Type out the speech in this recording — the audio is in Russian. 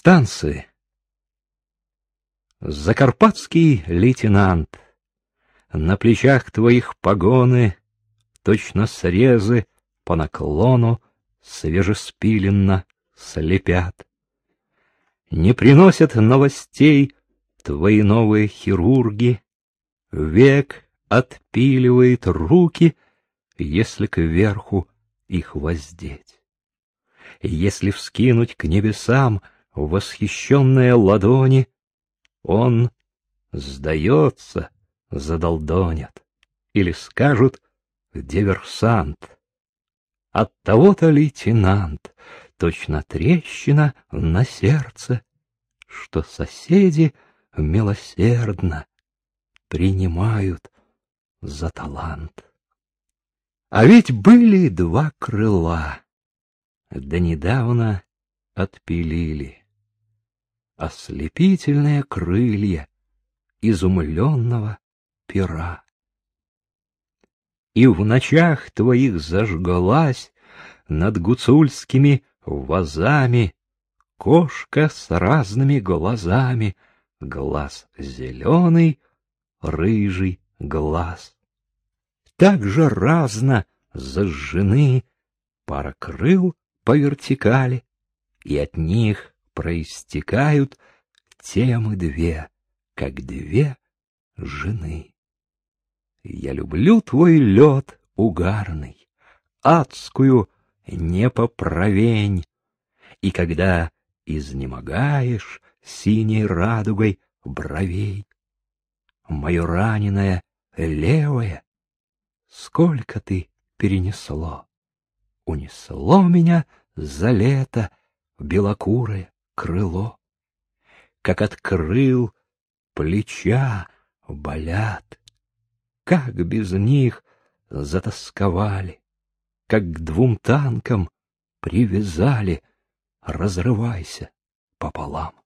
Станции. Закарпатский лейтенант, На плечах твоих погоны, Точно срезы по наклону Свежеспиленно слепят. Не приносят новостей Твои новые хирурги, Век отпиливает руки, Если кверху их воздеть. Если вскинуть к небесам восхищенные ладони, он сдается, задолдонят, или скажут диверсант. От того-то лейтенант, точно трещина на сердце, что соседи милосердно принимают за талант. А ведь были два крыла, да недавно отпилили ослепительные крылья изумленного пера. И в ночах твоих зажгалась над гуцульскими вазами кошка с разными глазами, глаз зеленый, рыжий глаз. Так же разно зажжены пара крыл по вертикали, и от них проистекают темы две, как две жены. Я люблю твой лед угарный, адскую непоправень, и когда изнемогаешь синей радугой бровей, мое раненое левое, сколько ты перенесло, унесло меня за лето белокурое крыло, как открыл плеча болят, как без них затасковали, как к двум танкам привязали, разрывайся пополам.